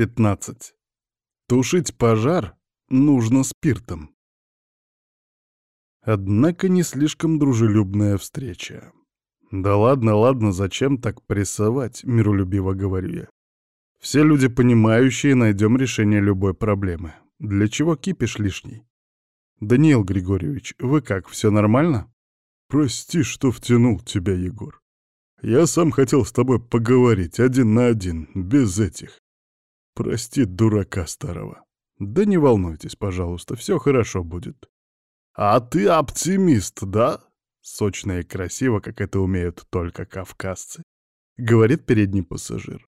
15. Тушить пожар нужно спиртом. Однако не слишком дружелюбная встреча. «Да ладно, ладно, зачем так прессовать?» — миролюбиво говорю я. «Все люди понимающие, найдем решение любой проблемы. Для чего кипиш лишний?» «Даниил Григорьевич, вы как, все нормально?» «Прости, что втянул тебя, Егор. Я сам хотел с тобой поговорить один на один, без этих. Прости дурака старого. Да не волнуйтесь, пожалуйста, все хорошо будет. А ты оптимист, да? Сочно и красиво, как это умеют только кавказцы, говорит передний пассажир.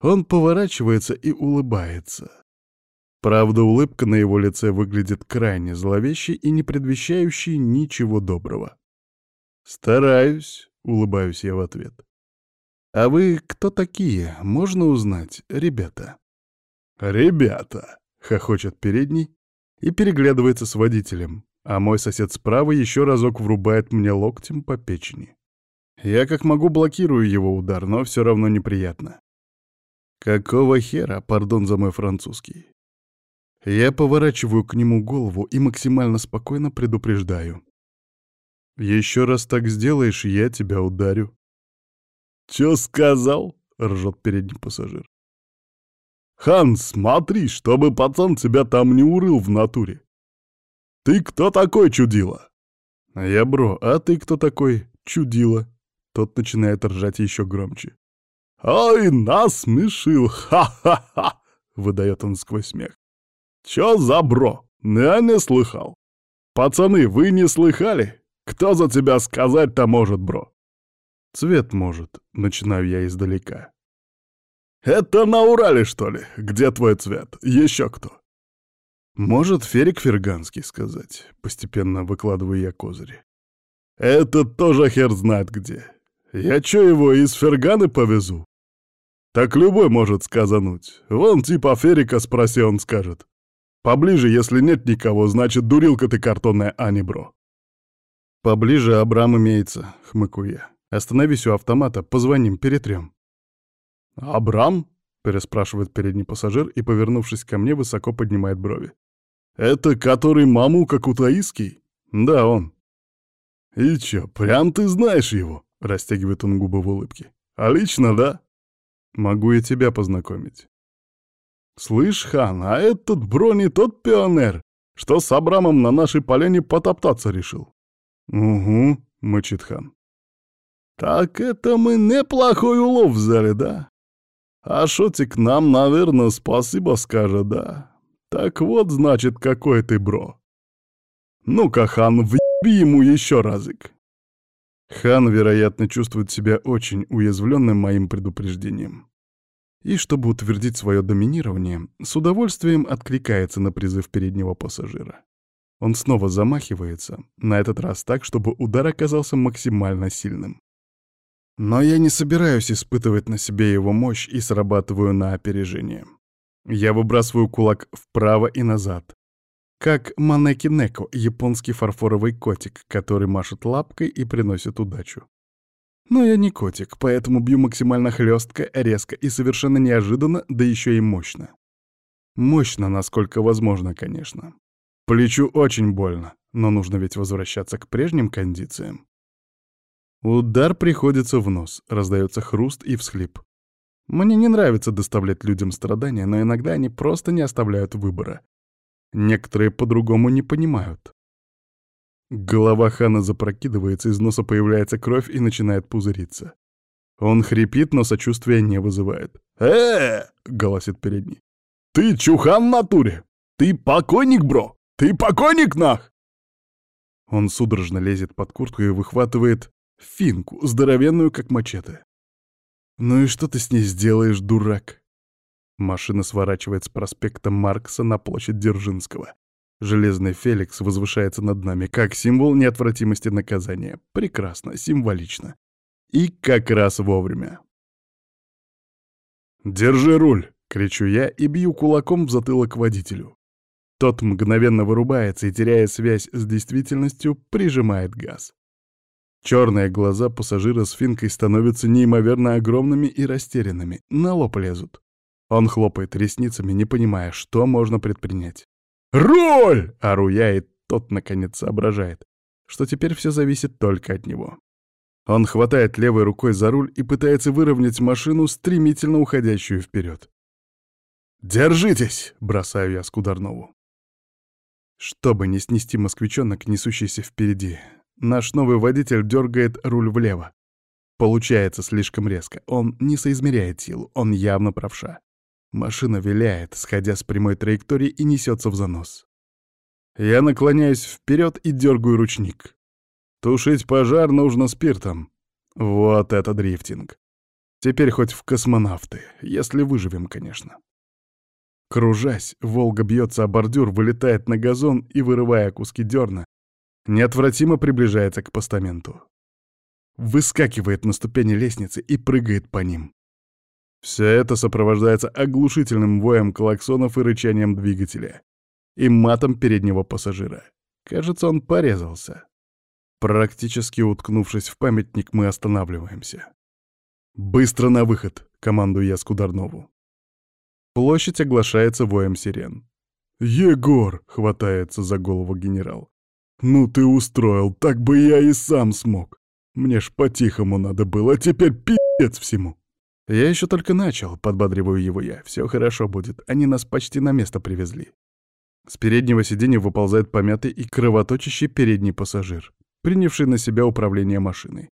Он поворачивается и улыбается. Правда, улыбка на его лице выглядит крайне зловещей и не предвещающей ничего доброго. «Стараюсь», — улыбаюсь я в ответ. «А вы кто такие? Можно узнать, ребята?» «Ребята!» — хохочет передний и переглядывается с водителем, а мой сосед справа еще разок врубает мне локтем по печени. Я как могу блокирую его удар, но все равно неприятно. Какого хера, пардон за мой французский. Я поворачиваю к нему голову и максимально спокойно предупреждаю. Еще раз так сделаешь, я тебя ударю. «Чё сказал?» — ржет передний пассажир. «Хан, смотри, чтобы пацан тебя там не урыл в натуре. Ты кто такой, чудила?» «Я бро, а ты кто такой, чудила?» Тот начинает ржать еще громче. «Ой, насмешил! Ха-ха-ха!» — выдает он сквозь смех. «Чё за бро? Я не слыхал. Пацаны, вы не слыхали? Кто за тебя сказать-то может, бро?» «Цвет может», — начинаю я издалека. «Это на Урале, что ли? Где твой цвет? Еще кто?» «Может, Ферик Ферганский сказать», — постепенно выкладываю я козыри. «Это тоже хер знает где. Я чё его из Ферганы повезу?» «Так любой может сказануть. Вон типа Ферика спроси, он скажет. Поближе, если нет никого, значит, дурилка ты картонная, а не бро». «Поближе Абрам имеется», — хмыкаю я. «Остановись у автомата, позвоним, перетрем». «Абрам?» — переспрашивает передний пассажир и, повернувшись ко мне, высоко поднимает брови. «Это который маму как у Таиский?» «Да, он». «И чё, прям ты знаешь его?» — растягивает он губы в улыбке. «А лично, да?» «Могу и тебя познакомить». «Слышь, хан, а этот бро не тот пионер, что с Абрамом на нашей поляне потоптаться решил?» «Угу», — мычит хан. «Так это мы неплохой улов взяли, да? А Шотик нам, наверное, спасибо скажет, да? Так вот, значит, какой ты бро. Ну-ка, хан, въеби ему еще разик. Хан, вероятно, чувствует себя очень уязвленным моим предупреждением. И чтобы утвердить свое доминирование, с удовольствием откликается на призыв переднего пассажира. Он снова замахивается, на этот раз так, чтобы удар оказался максимально сильным. Но я не собираюсь испытывать на себе его мощь и срабатываю на опережение. Я выбрасываю кулак вправо и назад. Как Манеки Неко, японский фарфоровый котик, который машет лапкой и приносит удачу. Но я не котик, поэтому бью максимально хлестко, резко и совершенно неожиданно, да еще и мощно. Мощно, насколько возможно, конечно. Плечу очень больно, но нужно ведь возвращаться к прежним кондициям. Удар приходится в нос, раздается хруст и всхлип. Мне не нравится доставлять людям страдания, но иногда они просто не оставляют выбора. Некоторые по-другому не понимают. Голова хана запрокидывается, из носа появляется кровь и начинает пузыриться. Он хрипит, но сочувствия не вызывает. э голосит передний. «Ты чухан в натуре! Ты покойник, бро! Ты покойник, нах!» Он судорожно лезет под куртку и выхватывает Финку, здоровенную, как мачете. «Ну и что ты с ней сделаешь, дурак?» Машина сворачивает с проспекта Маркса на площадь Дзержинского. Железный Феликс возвышается над нами, как символ неотвратимости наказания. Прекрасно, символично. И как раз вовремя. «Держи руль!» — кричу я и бью кулаком в затылок водителю. Тот мгновенно вырубается и, теряя связь с действительностью, прижимает газ. Черные глаза пассажира с финкой становятся неимоверно огромными и растерянными, на лоб лезут. Он хлопает ресницами, не понимая, что можно предпринять. «Роль!» — ору я, и тот, наконец, соображает, что теперь все зависит только от него. Он хватает левой рукой за руль и пытается выровнять машину, стремительно уходящую вперед. «Держитесь!» — бросаю я Скударнову. Чтобы не снести москвичонок, несущийся впереди, наш новый водитель дергает руль влево. Получается слишком резко. Он не соизмеряет силу, он явно правша. Машина виляет, сходя с прямой траектории и несется в занос. Я наклоняюсь вперед и дергаю ручник. Тушить пожар нужно спиртом. Вот это дрифтинг. Теперь хоть в космонавты, если выживем, конечно. Кружась, Волга бьется о бордюр, вылетает на газон и, вырывая куски дерна, неотвратимо приближается к постаменту. Выскакивает на ступени лестницы и прыгает по ним. Все это сопровождается оглушительным воем клаксонов и рычанием двигателя. И матом переднего пассажира. Кажется, он порезался. Практически уткнувшись в памятник, мы останавливаемся. «Быстро на выход!» — командую я Скударнову. Площадь оглашается воем сирен. «Егор!» — хватается за голову генерал. «Ну ты устроил, так бы я и сам смог. Мне ж по-тихому надо было, а теперь пи***ц всему!» «Я еще только начал», — подбадриваю его я. «Все хорошо будет, они нас почти на место привезли». С переднего сиденья выползает помятый и кровоточащий передний пассажир, принявший на себя управление машиной.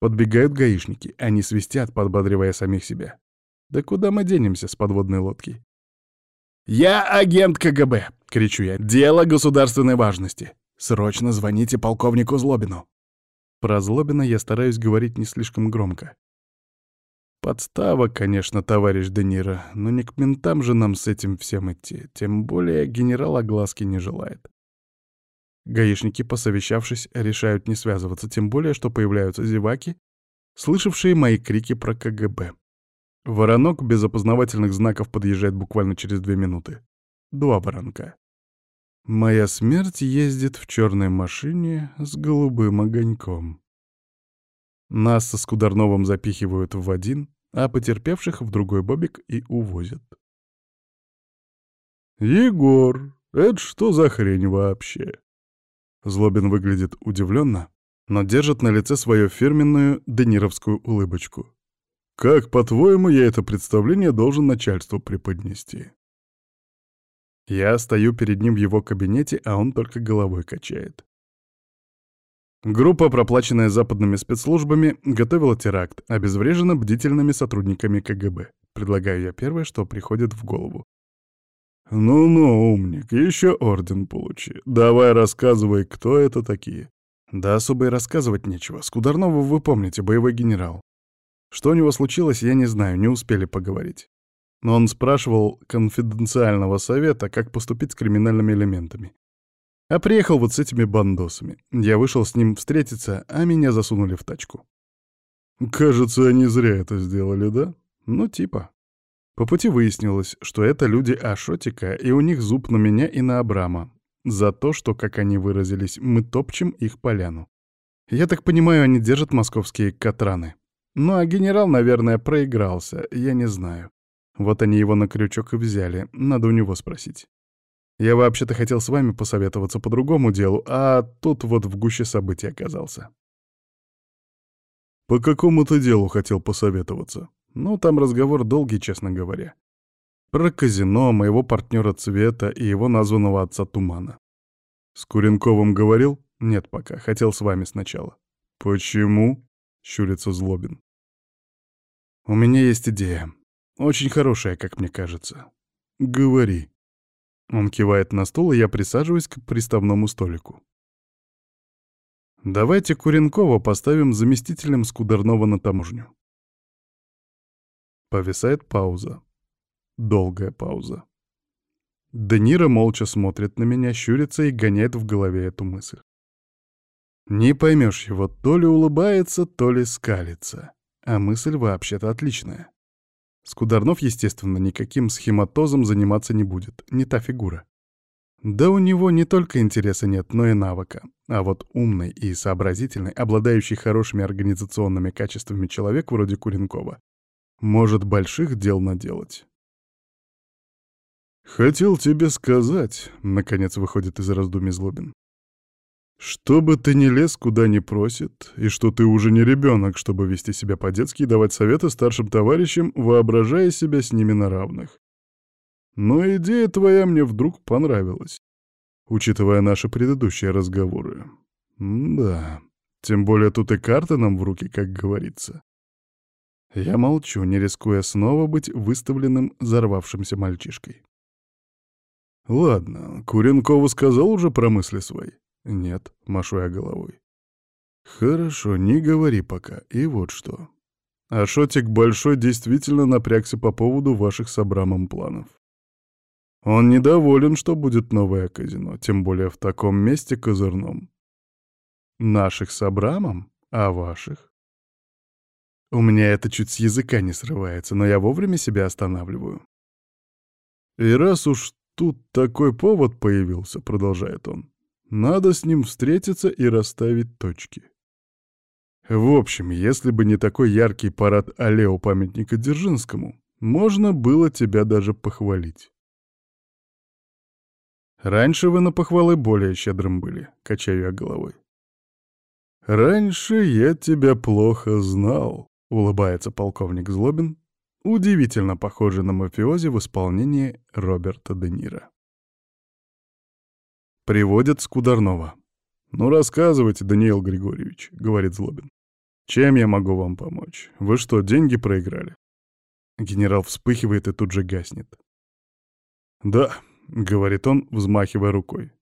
Подбегают гаишники, они свистят, подбадривая самих себя. Да куда мы денемся с подводной лодки? «Я агент КГБ!» — кричу я. «Дело государственной важности! Срочно звоните полковнику Злобину!» Про Злобина я стараюсь говорить не слишком громко. Подстава, конечно, товарищ Де но не к ментам же нам с этим всем идти, тем более генерал огласки не желает. Гаишники, посовещавшись, решают не связываться, тем более, что появляются зеваки, слышавшие мои крики про КГБ. Воронок без опознавательных знаков подъезжает буквально через две минуты. Два воронка. Моя смерть ездит в черной машине с голубым огоньком. Нас со Скударновым запихивают в один, а потерпевших в другой бобик и увозят. «Егор, это что за хрень вообще?» Злобин выглядит удивленно, но держит на лице свою фирменную денировскую улыбочку. «Как, по-твоему, я это представление должен начальству преподнести?» Я стою перед ним в его кабинете, а он только головой качает. Группа, проплаченная западными спецслужбами, готовила теракт, обезврежена бдительными сотрудниками КГБ. Предлагаю я первое, что приходит в голову. «Ну-ну, умник, еще орден получи. Давай рассказывай, кто это такие». Да особо и рассказывать нечего. Скударнова вы помните, боевой генерал. Что у него случилось, я не знаю, не успели поговорить. Но он спрашивал конфиденциального совета, как поступить с криминальными элементами. А приехал вот с этими бандосами. Я вышел с ним встретиться, а меня засунули в тачку. Кажется, они зря это сделали, да? Ну, типа. По пути выяснилось, что это люди Ашотика, и у них зуб на меня и на Абрама. За то, что, как они выразились, мы топчем их поляну. Я так понимаю, они держат московские катраны. Ну а генерал, наверное, проигрался, я не знаю. Вот они его на крючок и взяли, надо у него спросить. Я вообще-то хотел с вами посоветоваться по другому делу, а тут вот в гуще событий оказался. По какому-то делу хотел посоветоваться. Ну, там разговор долгий, честно говоря. Про казино, моего партнера Цвета и его названного отца Тумана. С Куренковым говорил? Нет пока, хотел с вами сначала. Почему? Щурится Злобин. У меня есть идея. Очень хорошая, как мне кажется. Говори. Он кивает на стул, и я присаживаюсь к приставному столику. Давайте Куренкова поставим заместителем Скударнова на таможню. Повисает пауза. Долгая пауза. Данира молча смотрит на меня, щурится и гоняет в голове эту мысль. Не поймешь его, то ли улыбается, то ли скалится. А мысль вообще-то отличная. Скударнов, естественно, никаким схематозом заниматься не будет, не та фигура. Да у него не только интереса нет, но и навыка. А вот умный и сообразительный, обладающий хорошими организационными качествами человек вроде Куренкова, может больших дел наделать. «Хотел тебе сказать», — наконец выходит из раздумий Злобин, «чтобы ты не лез, куда не просит, и что ты уже не ребенок, чтобы вести себя по-детски и давать советы старшим товарищам, воображая себя с ними на равных. Но идея твоя мне вдруг понравилась, учитывая наши предыдущие разговоры. Да, тем более тут и карта нам в руки, как говорится». Я молчу, не рискуя снова быть выставленным взорвавшимся мальчишкой. Ладно, Куренкову сказал уже про мысли свои? Нет, машу я головой. Хорошо, не говори пока. И вот что. Ашотик Большой действительно напрягся по поводу ваших с Абрамом планов. Он недоволен, что будет новое казино, тем более в таком месте козырном. Наших с Абрамом, а ваших? У меня это чуть с языка не срывается, но я вовремя себя останавливаю. И раз уж тут такой повод появился, продолжает он. Надо с ним встретиться и расставить точки. В общем, если бы не такой яркий парад алле у памятника Дзержинскому, можно было тебя даже похвалить. Раньше вы на похвалы более щедрым были, качаю я головой. Раньше я тебя плохо знал, улыбается полковник Злобин, удивительно похожий на мафиози в исполнении Роберта Де Ниро. Приводят Скударнова. «Ну, рассказывайте, Даниил Григорьевич», — говорит Злобин. «Чем я могу вам помочь? Вы что, деньги проиграли?» Генерал вспыхивает и тут же гаснет. «Да», — говорит он, взмахивая рукой.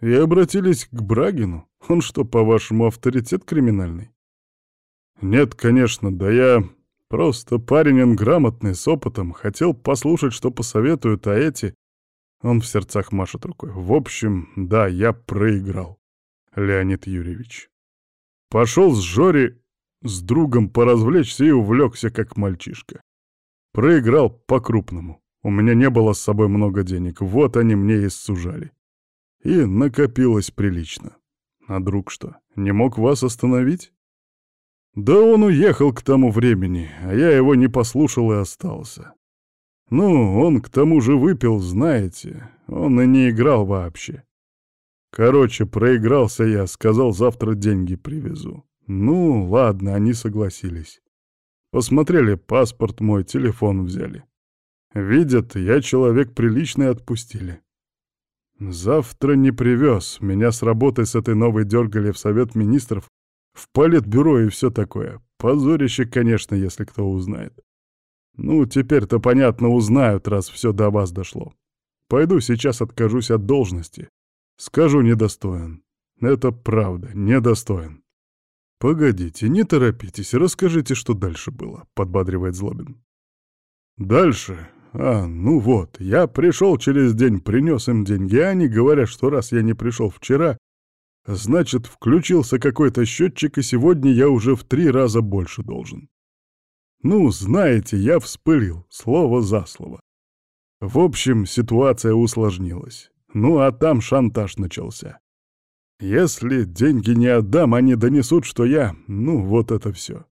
«И обратились к Брагину? Он что, по-вашему, авторитет криминальный?» «Нет, конечно, да я...» Просто парень он грамотный, с опытом, хотел послушать, что посоветуют, а эти... Он в сердцах машет рукой. В общем, да, я проиграл, Леонид Юрьевич. Пошел с Жори с другом поразвлечься и увлекся, как мальчишка. Проиграл по-крупному. У меня не было с собой много денег, вот они мне и сужали. И накопилось прилично. А друг что, не мог вас остановить? Да он уехал к тому времени, а я его не послушал и остался. Ну, он к тому же выпил, знаете, он и не играл вообще. Короче, проигрался я, сказал, завтра деньги привезу. Ну, ладно, они согласились. Посмотрели паспорт мой, телефон взяли. Видят, я человек приличный, отпустили. Завтра не привез, меня с работы с этой новой дергали в совет министров в политбюро и все такое. Позорище, конечно, если кто узнает. Ну, теперь-то, понятно, узнают, раз все до вас дошло. Пойду сейчас откажусь от должности. Скажу, недостоин. Это правда, недостоин. Погодите, не торопитесь, расскажите, что дальше было, подбадривает Злобин. Дальше? А, ну вот, я пришел через день, принес им деньги, а они говорят, что раз я не пришел вчера, Значит, включился какой-то счетчик, и сегодня я уже в три раза больше должен. Ну, знаете, я вспылил, слово за слово. В общем, ситуация усложнилась. Ну, а там шантаж начался. Если деньги не отдам, они донесут, что я... Ну, вот это все.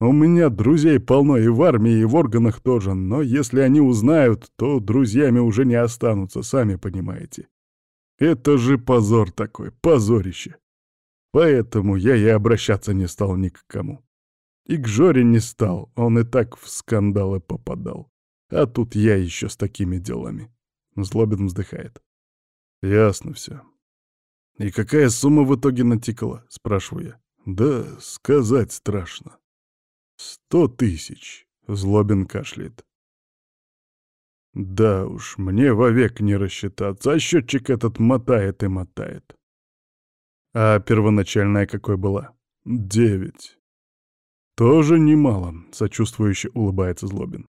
У меня друзей полно и в армии, и в органах тоже, но если они узнают, то друзьями уже не останутся, сами понимаете. Это же позор такой, позорище. Поэтому я и обращаться не стал ни к кому. И к Жоре не стал, он и так в скандалы попадал. А тут я еще с такими делами. Злобин вздыхает. Ясно все. И какая сумма в итоге натикала? Спрашиваю я. Да, сказать страшно. Сто тысяч. Злобин кашляет. Да уж, мне вовек не рассчитаться, а счетчик этот мотает и мотает. А первоначальная какой была? Девять. Тоже немало, сочувствующе улыбается Злобин.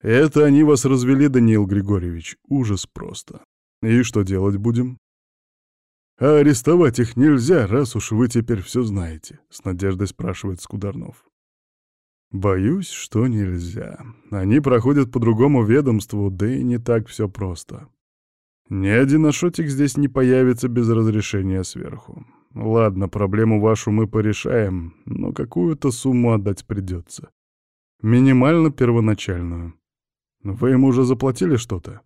Это они вас развели, Даниил Григорьевич. Ужас просто. И что делать будем? А арестовать их нельзя, раз уж вы теперь все знаете, с надеждой спрашивает Скударнов. Боюсь, что нельзя. Они проходят по другому ведомству, да и не так все просто. Ни один Ашотик здесь не появится без разрешения сверху. Ладно, проблему вашу мы порешаем, но какую-то сумму отдать придется. Минимально первоначальную. Вы ему уже заплатили что-то?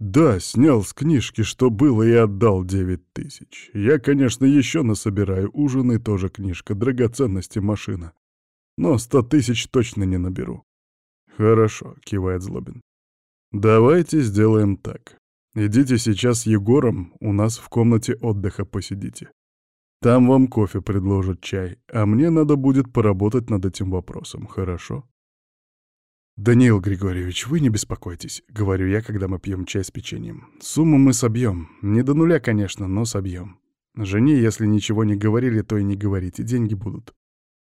Да, снял с книжки, что было, и отдал девять тысяч. Я, конечно, еще насобираю, у жены тоже книжка, драгоценности машина. Но сто тысяч точно не наберу. Хорошо, кивает Злобин. Давайте сделаем так. Идите сейчас с Егором, у нас в комнате отдыха посидите. Там вам кофе предложат, чай, а мне надо будет поработать над этим вопросом, хорошо? «Даниил Григорьевич, вы не беспокойтесь», — говорю я, когда мы пьем чай с печеньем. «Сумму мы собьем. Не до нуля, конечно, но собьем. Жене, если ничего не говорили, то и не говорите, деньги будут.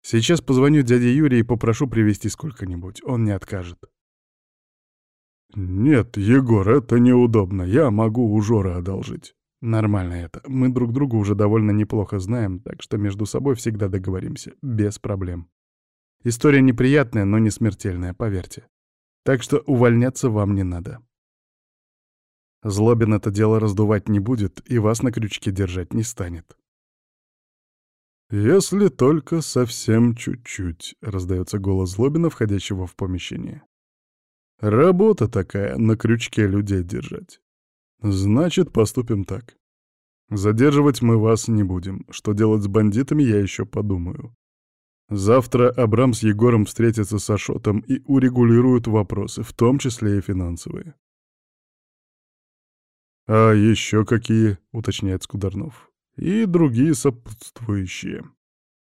Сейчас позвоню дяде Юрию и попрошу привезти сколько-нибудь, он не откажет». «Нет, Егор, это неудобно, я могу у Жоры одолжить». «Нормально это. Мы друг друга уже довольно неплохо знаем, так что между собой всегда договоримся, без проблем». История неприятная, но не смертельная, поверьте. Так что увольняться вам не надо. Злобин это дело раздувать не будет и вас на крючке держать не станет. «Если только совсем чуть-чуть», — раздается голос Злобина, входящего в помещение. «Работа такая, на крючке людей держать. Значит, поступим так. Задерживать мы вас не будем. Что делать с бандитами, я еще подумаю. Завтра Абрам с Егором встретятся с Ашотом и урегулируют вопросы, в том числе и финансовые. «А еще какие?» — уточняет Скударнов. «И другие сопутствующие.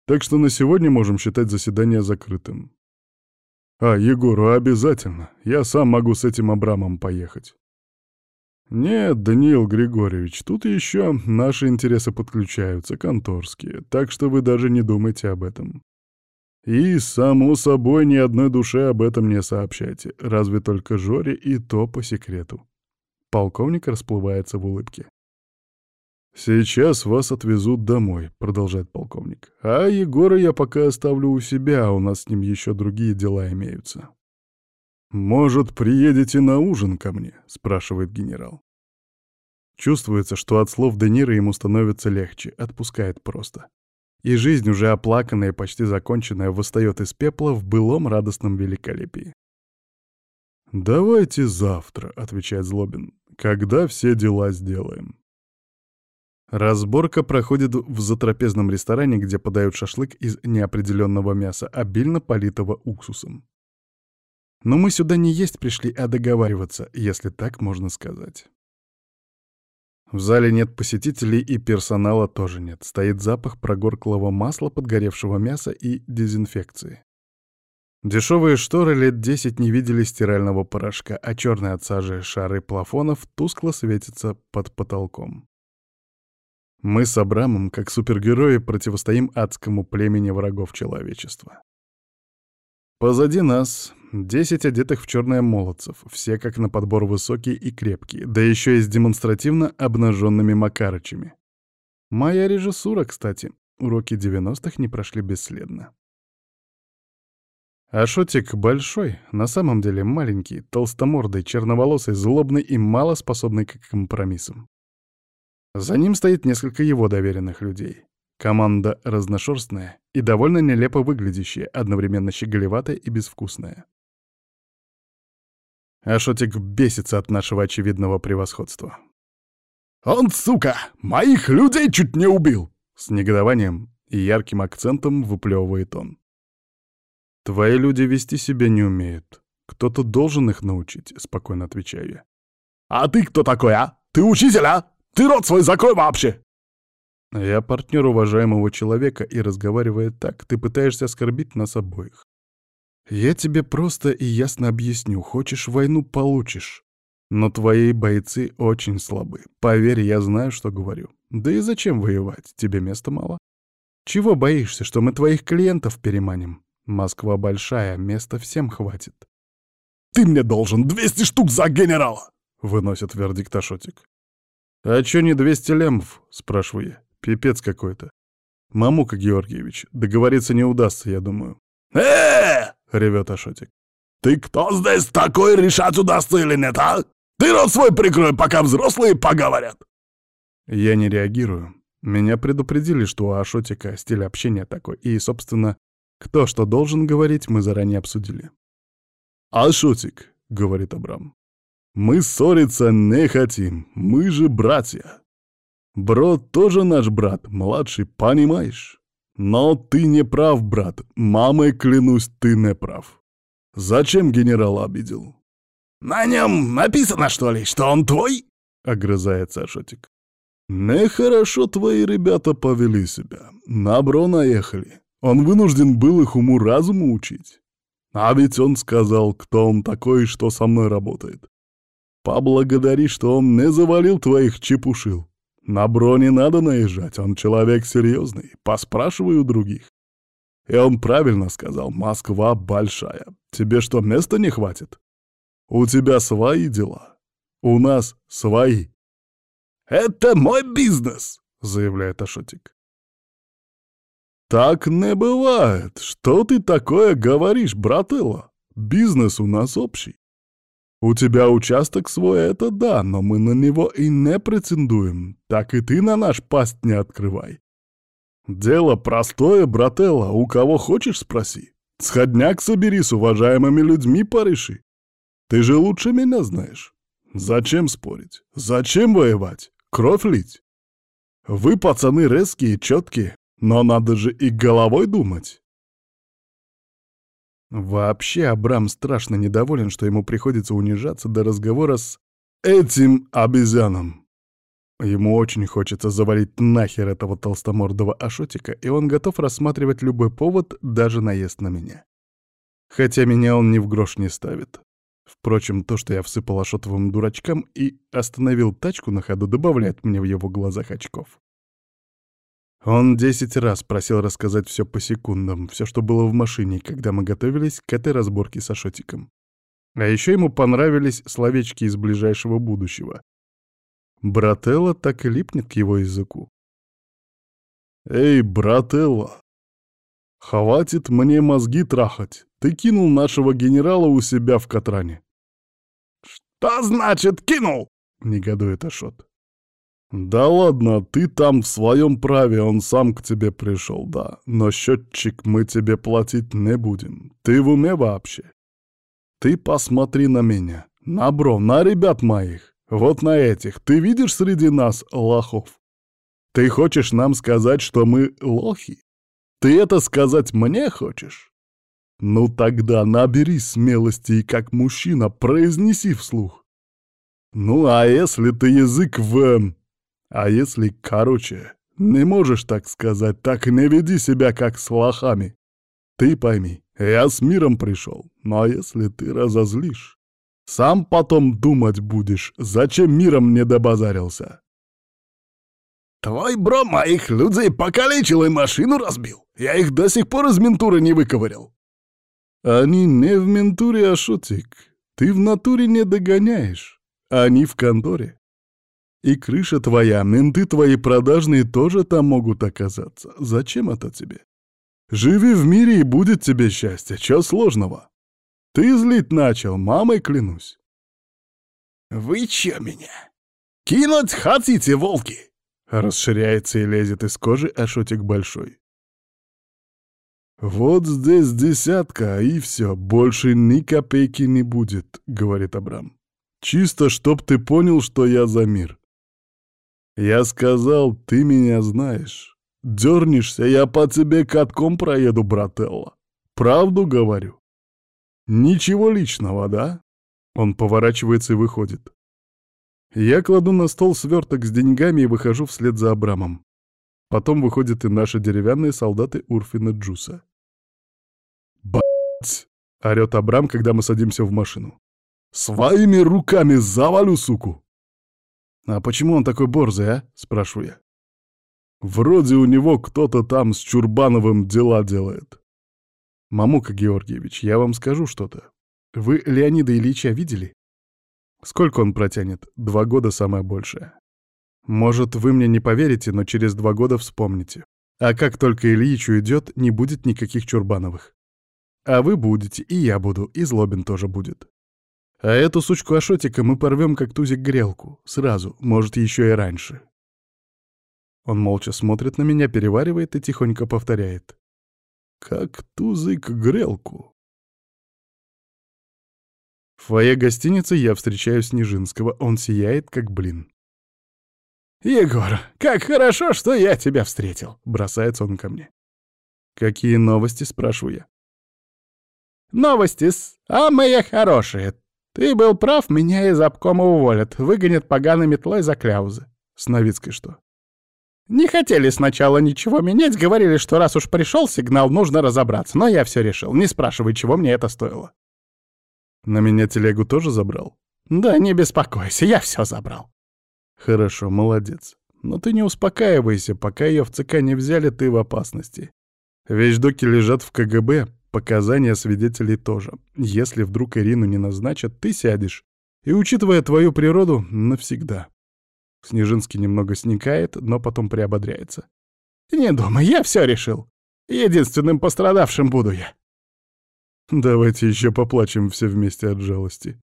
Так что на сегодня можем считать заседание закрытым. А, Егору обязательно. Я сам могу с этим Абрамом поехать». «Нет, Даниил Григорьевич, тут еще наши интересы подключаются, конторские, так что вы даже не думайте об этом. И, само собой, ни одной душе об этом не сообщайте, разве только Жоре и то по секрету. Полковник расплывается в улыбке. «Сейчас вас отвезут домой», — продолжает полковник. «А Егора я пока оставлю у себя, у нас с ним еще другие дела имеются». «Может, приедете на ужин ко мне?» — спрашивает генерал. Чувствуется, что от слов Денира ему становится легче, отпускает просто и жизнь, уже оплаканная и почти законченная, восстает из пепла в былом радостном великолепии. «Давайте завтра», — отвечает Злобин, — «когда все дела сделаем». Разборка проходит в затрапезном ресторане, где подают шашлык из неопределенного мяса, обильно политого уксусом. Но мы сюда не есть пришли, а договариваться, если так можно сказать. В зале нет посетителей и персонала тоже нет. Стоит запах прогорклого масла, подгоревшего мяса и дезинфекции. Дешевые шторы лет десять не видели стирального порошка, а черные от сажи шары плафонов тускло светятся под потолком. Мы с Абрамом, как супергерои, противостоим адскому племени врагов человечества. Позади нас десять одетых в черное молодцев, все как на подбор высокие и крепкие, да еще и с демонстративно обнаженными макарычами. Моя режиссура, кстати, уроки девяностых не прошли бесследно. Ашотик большой, на самом деле маленький, толстомордый, черноволосый, злобный и малоспособный к компромиссам. За ним стоит несколько его доверенных людей. Команда разношерстная и довольно нелепо выглядящая, одновременно щеголеватая и безвкусная. Ашотик бесится от нашего очевидного превосходства. «Он, сука, моих людей чуть не убил!» С негодованием и ярким акцентом выплевывает он. «Твои люди вести себя не умеют. Кто-то должен их научить», — спокойно отвечаю я. «А ты кто такой, а? Ты учитель, а? Ты рот свой закрой вообще!» Я партнер уважаемого человека, и разговаривая так, ты пытаешься оскорбить нас обоих. Я тебе просто и ясно объясню, хочешь войну — получишь. Но твои бойцы очень слабы. Поверь, я знаю, что говорю. Да и зачем воевать? Тебе места мало. Чего боишься, что мы твоих клиентов переманим? Москва большая, места всем хватит. «Ты мне должен 200 штук за генерала!» — выносит вердикт Ашотик. «А чё не 200 лямов?» — спрашиваю я. Пипец какой-то. Мамука Георгиевич, договориться не удастся, я думаю. э ревет Ашотик. «Ты кто здесь такой, решать удастся или нет, а? Ты рот свой прикрой, пока взрослые поговорят!» Я не реагирую. Меня предупредили, что у Ашотика стиль общения такой, и, собственно, кто что должен говорить, мы заранее обсудили. «Ашотик», — говорит Абрам, — «мы ссориться не хотим, мы же братья. Брод тоже наш брат, младший, понимаешь? Но ты не прав, брат, мамой клянусь, ты не прав. Зачем генерал обидел?» «На нем написано, что ли, что он твой?» — огрызается Ашотик. «Нехорошо твои ребята повели себя. На Бро наехали. Он вынужден был их уму-разуму учить. А ведь он сказал, кто он такой и что со мной работает. Поблагодари, что он не завалил твоих чепушил. На Бро не надо наезжать, он человек серьезный. Поспрашивай у других. И он правильно сказал, Москва большая. Тебе что, места не хватит? У тебя свои дела. У нас свои. «Это мой бизнес!» — заявляет Ашотик. «Так не бывает! Что ты такое говоришь, брателло? Бизнес у нас общий. У тебя участок свой, это да, но мы на него и не претендуем. Так и ты на наш пасть не открывай. Дело простое, брателло, у кого хочешь спроси. Сходняк собери с уважаемыми людьми пореши. Ты же лучше меня знаешь. Зачем спорить? Зачем воевать? Кровь лить? Вы, пацаны, резкие, четкие, но надо же и головой думать. Вообще, Абрам страшно недоволен, что ему приходится унижаться до разговора с этим обезьяном. Ему очень хочется завалить нахер этого толстомордого ашотика, и он готов рассматривать любой повод, даже наезд на меня. Хотя меня он ни в грош не ставит. Впрочем, то, что я всыпал Ашотовым дурачкам и остановил тачку на ходу, добавляет мне в его глазах очков. Он десять раз просил рассказать все по секундам, все, что было в машине, когда мы готовились к этой разборке с Ашотиком. А еще ему понравились словечки из ближайшего будущего. Брателла так и липнет к его языку. «Эй, брателла, хватит мне мозги трахать. Ты кинул нашего генерала у себя в Катране. «Что значит кинул?» — негодует Ашот. «Да ладно, ты там в своем праве, он сам к тебе пришел, да. Но счетчик мы тебе платить не будем. Ты в уме вообще? Ты посмотри на меня, на бро, на ребят моих, вот на этих. Ты видишь среди нас лохов? Ты хочешь нам сказать, что мы лохи? Ты это сказать мне хочешь? Ну тогда набери смелости и как мужчина произнеси вслух. Ну а если ты язык в... А если, короче, не можешь так сказать, так не веди себя как с лохами. Ты пойми, я с миром пришел, но если ты разозлишь, сам потом думать будешь, зачем миром не добазарился. Твой бро моих людей покалечил и машину разбил. Я их до сих пор из ментуры не выковырял. Они не в ментуре, а шутик. Ты в натуре не догоняешь. Они в конторе. И крыша твоя, менты твои продажные тоже там могут оказаться. Зачем это тебе? Живи в мире, и будет тебе счастье. Чё сложного? Ты злить начал, мамой клянусь. Вы чё меня? Кинуть хотите, волки? Расширяется и лезет из кожи Ашотик Большой. «Вот здесь десятка, и все, больше ни копейки не будет», — говорит Абрам. «Чисто, чтоб ты понял, что я за мир. Я сказал, ты меня знаешь. Дернешься, я по тебе катком проеду, брателла. Правду говорю. Ничего личного, да?» Он поворачивается и выходит. Я кладу на стол сверток с деньгами и выхожу вслед за Абрамом. Потом выходят и наши деревянные солдаты Урфина Джуса. «Б***ь!» — орёт Абрам, когда мы садимся в машину. «Своими руками завалю, суку!» «А почему он такой борзый, а?» — спрашиваю я. «Вроде у него кто-то там с Чурбановым дела делает». «Мамука Георгиевич, я вам скажу что-то. Вы Леонида Ильича видели? Сколько он протянет? Два года самое большее. Может, вы мне не поверите, но через два года вспомните. А как только Ильич уйдет, не будет никаких Чурбановых. А вы будете, и я буду, и Злобин тоже будет. А эту сучку Ашотика мы порвем как тузик грелку. Сразу, может, еще и раньше. Он молча смотрит на меня, переваривает и тихонько повторяет. Как тузик грелку. В фойе гостиницы я встречаю Снежинского, он сияет, как блин. «Егор, как хорошо, что я тебя встретил!» — бросается он ко мне. «Какие новости?» — спрашиваю я. «Новости самые хорошие. Ты был прав, меня из обкома уволят, выгонят поганой метлой за кляузы». «С Новицкой что?» «Не хотели сначала ничего менять, говорили, что раз уж пришел сигнал, нужно разобраться, но я все решил. Не спрашивай, чего мне это стоило». «На меня телегу тоже забрал?» «Да не беспокойся, я все забрал». «Хорошо, молодец. Но ты не успокаивайся, пока ее в ЦК не взяли, ты в опасности. Вещдоки лежат в КГБ, показания свидетелей тоже. Если вдруг Ирину не назначат, ты сядешь. И, учитывая твою природу, навсегда». Снежинский немного сникает, но потом приободряется. «Не думай, я все решил. Единственным пострадавшим буду я». «Давайте еще поплачем все вместе от жалости».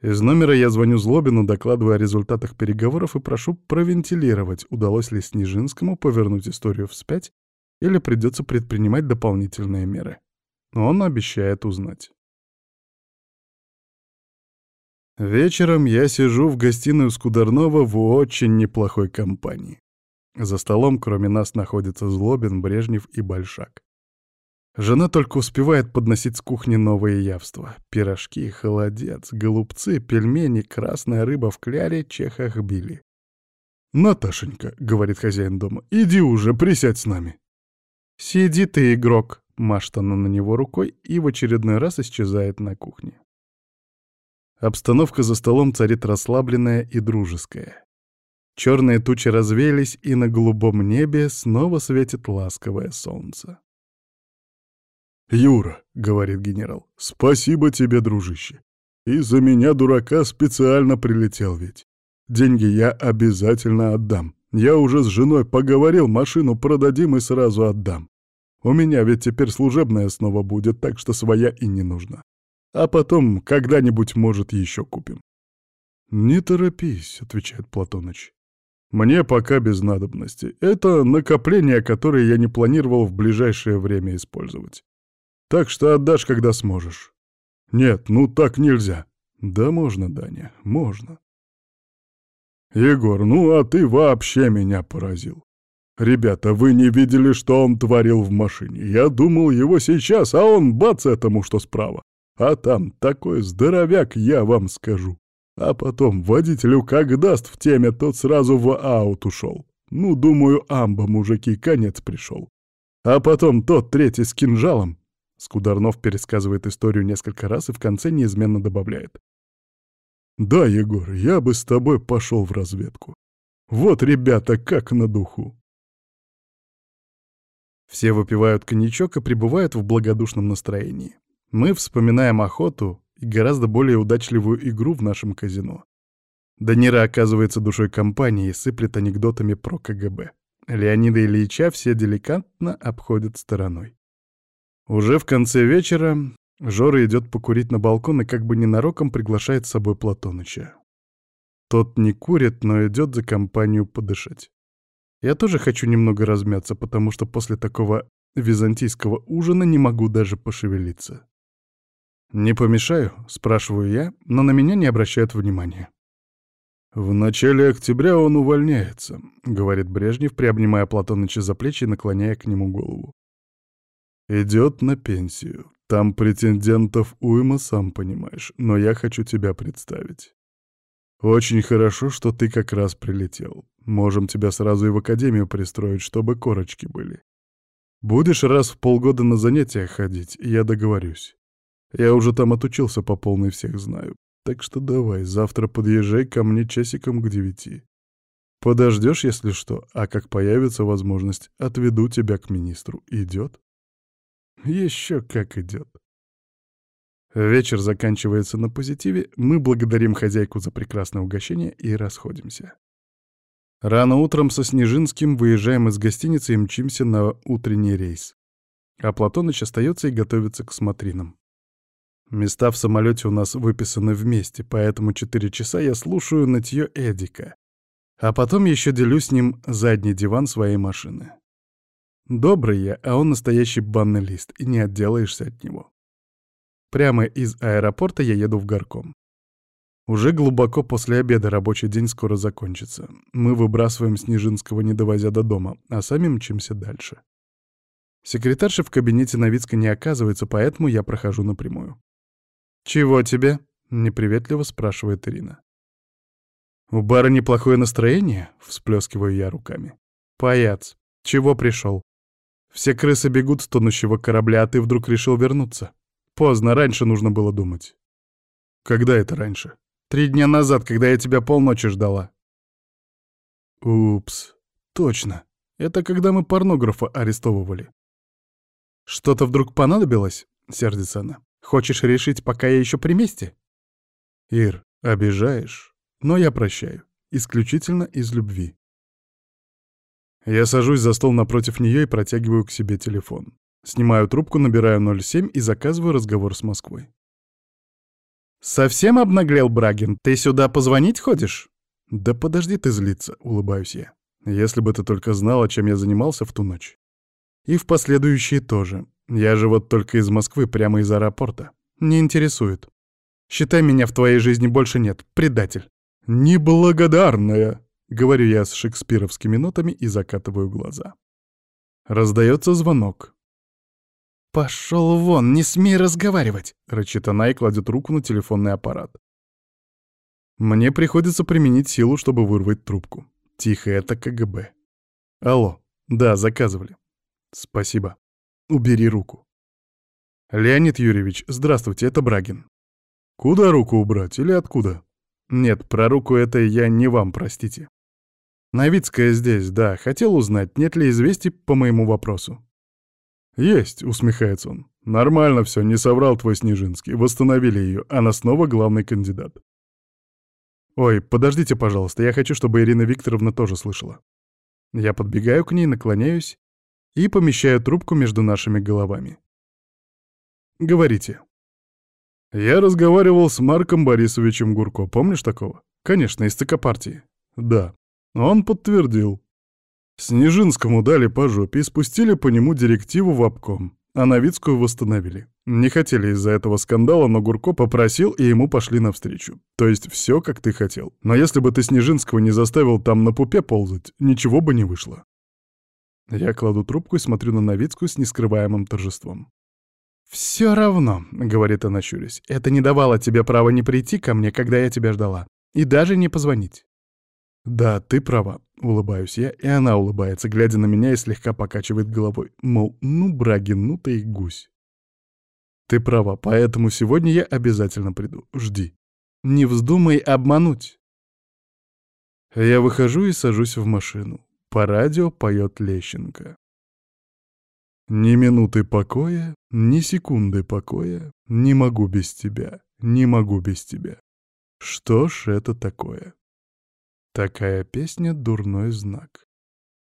Из номера я звоню Злобину, докладываю о результатах переговоров и прошу провентилировать, удалось ли Снежинскому повернуть историю вспять или придется предпринимать дополнительные меры. Он обещает узнать. Вечером я сижу в гостиной у Скударнова в очень неплохой компании. За столом, кроме нас, находятся Злобин, Брежнев и Большак. Жена только успевает подносить с кухни новые явства. Пирожки, холодец, голубцы, пельмени, красная рыба в кляре, чехах били. «Наташенька», — говорит хозяин дома, — «иди уже, присядь с нами». «Сиди ты, игрок», — машет она на него рукой и в очередной раз исчезает на кухне. Обстановка за столом царит расслабленная и дружеская. Черные тучи развеялись, и на голубом небе снова светит ласковое солнце. «Юра», — говорит генерал, — «спасибо тебе, дружище. Из-за меня, дурака, специально прилетел ведь. Деньги я обязательно отдам. Я уже с женой поговорил, машину продадим и сразу отдам. У меня ведь теперь служебная снова будет, так что своя и не нужна. А потом когда-нибудь, может, еще купим». «Не торопись», — отвечает Платоныч. «Мне пока без надобности. Это накопление, которое я не планировал в ближайшее время использовать. Так что отдашь, когда сможешь. Нет, ну так нельзя. Да можно, Даня, можно. Егор, ну а ты вообще меня поразил. Ребята, вы не видели, что он творил в машине. Я думал его сейчас, а он бац этому, что справа. А там такой здоровяк, я вам скажу. А потом водителю как даст в теме, тот сразу в аут ушел. Ну, думаю, амба, мужики, конец пришел. А потом тот третий с кинжалом, Скударнов пересказывает историю несколько раз и в конце неизменно добавляет. «Да, Егор, я бы с тобой пошел в разведку. Вот ребята как на духу». Все выпивают коньячок и пребывают в благодушном настроении. Мы вспоминаем охоту и гораздо более удачливую игру в нашем казино. Данира оказывается душой компании и сыплет анекдотами про КГБ. Леонида Ильича все деликатно обходят стороной. Уже в конце вечера Жора идет покурить на балкон и как бы ненароком приглашает с собой Платоныча. Тот не курит, но идет за компанию подышать. Я тоже хочу немного размяться, потому что после такого византийского ужина не могу даже пошевелиться. «Не помешаю?» — спрашиваю я, но на меня не обращают внимания. «В начале октября он увольняется», — говорит Брежнев, приобнимая Платоныча за плечи и наклоняя к нему голову. Идет на пенсию. Там претендентов уйма, сам понимаешь, но я хочу тебя представить. Очень хорошо, что ты как раз прилетел. Можем тебя сразу и в академию пристроить, чтобы корочки были. Будешь раз в полгода на занятия ходить, я договорюсь. Я уже там отучился по полной, всех знаю. Так что давай, завтра подъезжай ко мне часиком к девяти. Подождешь, если что, а как появится возможность, отведу тебя к министру. Идет? Еще как идет. Вечер заканчивается на позитиве, мы благодарим хозяйку за прекрасное угощение и расходимся. Рано утром со Снежинским выезжаем из гостиницы и мчимся на утренний рейс. А Платоныч остается и готовится к смотринам. Места в самолете у нас выписаны вместе, поэтому 4 часа я слушаю нытье Эдика. А потом еще делю с ним задний диван своей машины. Добрый я, а он настоящий банный лист, и не отделаешься от него. Прямо из аэропорта я еду в горком. Уже глубоко после обеда рабочий день скоро закончится. Мы выбрасываем Снежинского, не довозя до дома, а сами мчимся дальше. Секретарша в кабинете Новицка не оказывается, поэтому я прохожу напрямую. «Чего тебе?» — неприветливо спрашивает Ирина. «У бара неплохое настроение?» — всплескиваю я руками. «Паяц, чего пришел? Все крысы бегут с тонущего корабля, а ты вдруг решил вернуться. Поздно, раньше нужно было думать». «Когда это раньше?» «Три дня назад, когда я тебя полночи ждала». «Упс, точно. Это когда мы порнографа арестовывали. «Что-то вдруг понадобилось?» — сердится она. «Хочешь решить, пока я еще при месте?» «Ир, обижаешь, но я прощаю. Исключительно из любви». Я сажусь за стол напротив нее и протягиваю к себе телефон. Снимаю трубку, набираю 07 и заказываю разговор с Москвой. «Совсем обнаглел Брагин? Ты сюда позвонить ходишь?» «Да подожди ты злиться», — улыбаюсь я. «Если бы ты только знала, чем я занимался в ту ночь». И в последующие тоже. Я же вот только из Москвы, прямо из аэропорта. Не интересует. Считай, меня в твоей жизни больше нет, предатель. Неблагодарная, говорю я с шекспировскими нотами и закатываю глаза. Раздается звонок. «Пошел вон, не смей разговаривать!» — рычит она и кладет руку на телефонный аппарат. Мне приходится применить силу, чтобы вырвать трубку. Тихо, это КГБ. Алло, да, заказывали. «Спасибо. Убери руку». «Леонид Юрьевич, здравствуйте, это Брагин». «Куда руку убрать или откуда?» «Нет, про руку это я не вам, простите». «Новицкая здесь, да. Хотел узнать, нет ли известий по моему вопросу». «Есть», — усмехается он. «Нормально все, не соврал твой Снежинский. Восстановили ее, она снова главный кандидат». «Ой, подождите, пожалуйста, я хочу, чтобы Ирина Викторовна тоже слышала». Я подбегаю к ней, наклоняюсь и помещаю трубку между нашими головами. Говорите. Я разговаривал с Марком Борисовичем Гурко, помнишь такого? Конечно, из ЦК партии. Да. Он подтвердил. Снежинскому дали по жопе и спустили по нему директиву в обком, а Новицкую восстановили. Не хотели из-за этого скандала, но Гурко попросил, и ему пошли навстречу. То есть все, как ты хотел. Но если бы ты Снежинского не заставил там на пупе ползать, ничего бы не вышло. Я кладу трубку и смотрю на Новицкую с нескрываемым торжеством. «Все равно», — говорит она, щурясь, — «это не давало тебе права не прийти ко мне, когда я тебя ждала, и даже не позвонить». «Да, ты права», — улыбаюсь я, и она улыбается, глядя на меня и слегка покачивает головой, мол, ну, Брагин, ну ты и гусь. «Ты права, поэтому сегодня я обязательно приду. Жди. Не вздумай обмануть». Я выхожу и сажусь в машину. По радио поет Лещенко. Ни минуты покоя, ни секунды покоя, не могу без тебя, не могу без тебя. Что ж это такое? Такая песня — дурной знак.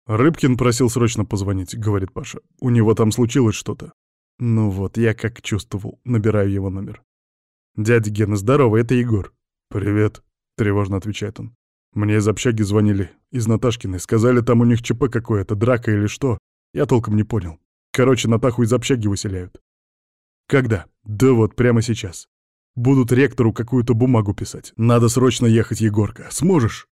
«Рыбкин просил срочно позвонить», — говорит Паша. «У него там случилось что-то». Ну вот, я как чувствовал, набираю его номер. «Дядя Гена, здорово, это Егор». «Привет», — тревожно отвечает он. Мне из общаги звонили, из Наташкиной. Сказали, там у них ЧП какое-то, драка или что. Я толком не понял. Короче, Натаху из общаги выселяют. Когда? Да вот, прямо сейчас. Будут ректору какую-то бумагу писать. Надо срочно ехать, Егорка. Сможешь?